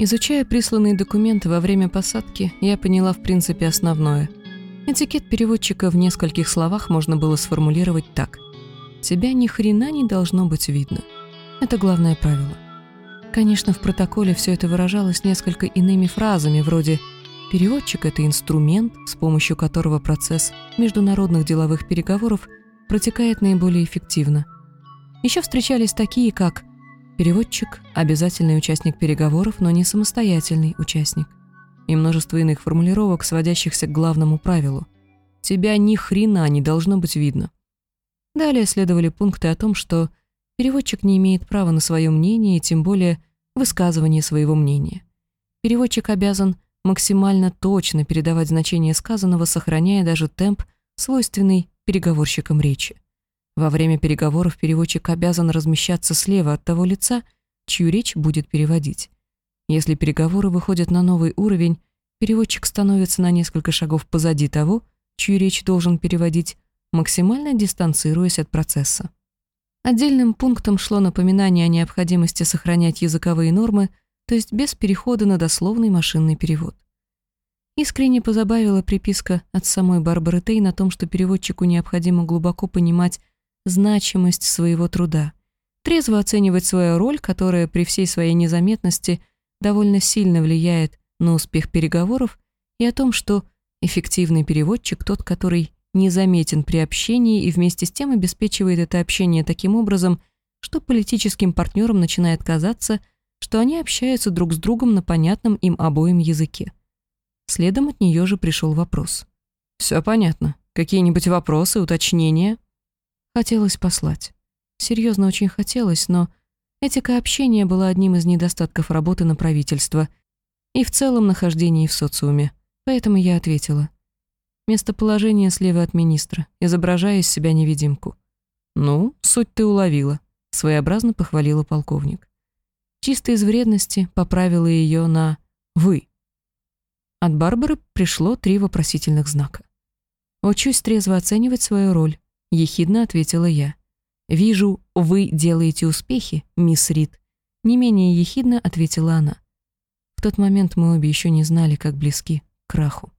Изучая присланные документы во время посадки, я поняла в принципе основное. Этикет переводчика в нескольких словах можно было сформулировать так. «Тебя ни хрена не должно быть видно». Это главное правило. Конечно, в протоколе все это выражалось несколько иными фразами, вроде «переводчик — это инструмент, с помощью которого процесс международных деловых переговоров протекает наиболее эффективно». Еще встречались такие, как Переводчик – обязательный участник переговоров, но не самостоятельный участник. И множество иных формулировок, сводящихся к главному правилу. Тебя ни хрена не должно быть видно. Далее следовали пункты о том, что переводчик не имеет права на свое мнение и тем более высказывание своего мнения. Переводчик обязан максимально точно передавать значение сказанного, сохраняя даже темп, свойственный переговорщикам речи. Во время переговоров переводчик обязан размещаться слева от того лица, чью речь будет переводить. Если переговоры выходят на новый уровень, переводчик становится на несколько шагов позади того, чью речь должен переводить, максимально дистанцируясь от процесса. Отдельным пунктом шло напоминание о необходимости сохранять языковые нормы, то есть без перехода на дословный машинный перевод. Искренне позабавила приписка от самой Барбары Тейн о том, что переводчику необходимо глубоко понимать значимость своего труда, трезво оценивать свою роль, которая при всей своей незаметности довольно сильно влияет на успех переговоров, и о том, что эффективный переводчик тот, который незаметен при общении и вместе с тем обеспечивает это общение таким образом, что политическим партнерам начинает казаться, что они общаются друг с другом на понятном им обоим языке. Следом от нее же пришел вопрос. «Все понятно. Какие-нибудь вопросы, уточнения?» Хотелось послать. Серьезно очень хотелось, но этика общения была одним из недостатков работы на правительство и в целом нахождении в социуме. Поэтому я ответила. Местоположение слева от министра, изображая из себя невидимку. «Ну, суть ты уловила», — своеобразно похвалила полковник. Чисто из вредности поправила ее на «вы». От Барбары пришло три вопросительных знака. Учусь трезво оценивать свою роль, — ехидно ответила я. «Вижу, вы делаете успехи, мисс Рид», — не менее ехидно ответила она. В тот момент мы обе еще не знали, как близки к краху.